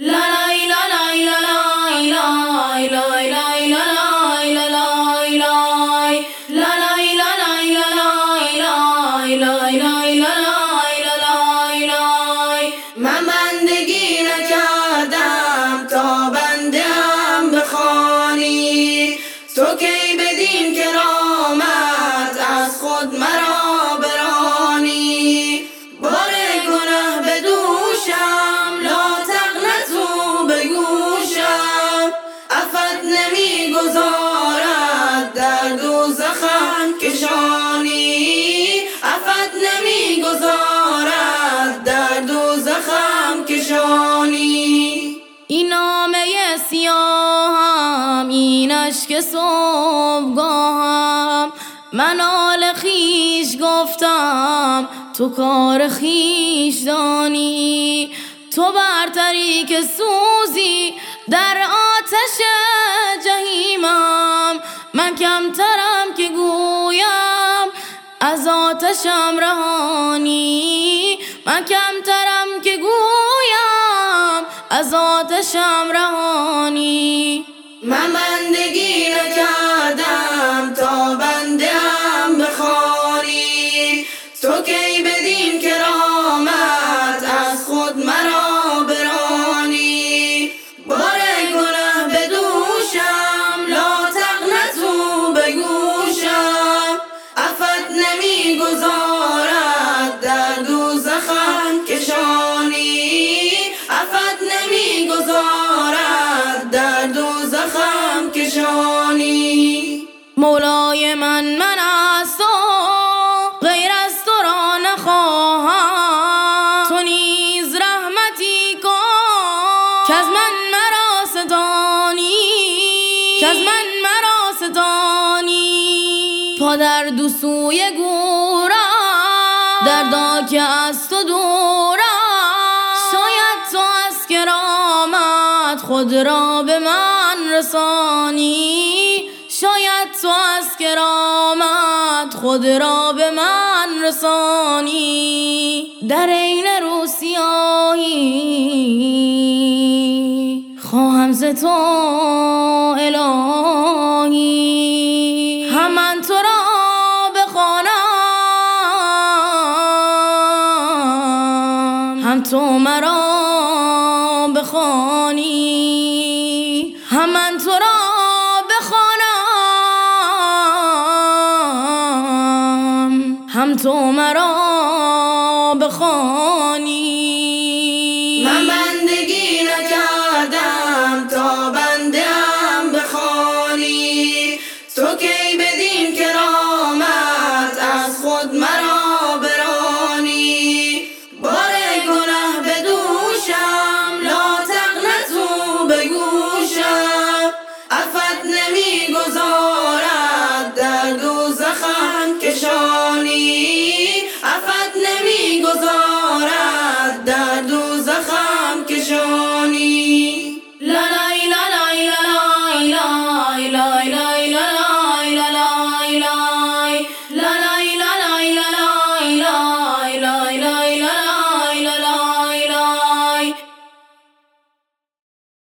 من کشانی افت نمی گذارد در دوزخم کشانی این نامه سیاهم این اشک صبحگاهم. من آل خیش گفتم تو کار خیش دانی. تو برتری که سوزی در آتش آتشم رهانی. من کمترم که گویم از آتشم رهانی. گذارد در دوزخم کشانی. افت نمی گذارد در دوزخم کشانی. مولای من من از تو غیر از تو را نخواهم. تو نیز رحمتی کن که از من مرا در دو سوی گورم دردا که از تو دورم شاید تو از کرامت خود را به من رسانی. شاید تو از کرامت خود را به من رسانی. در این روسیاهی خواهم ز تو الهی. هم من تو را تو مرا بخوانی. هم من تو را بخوانم. هم تو مرا بخوانی goes on.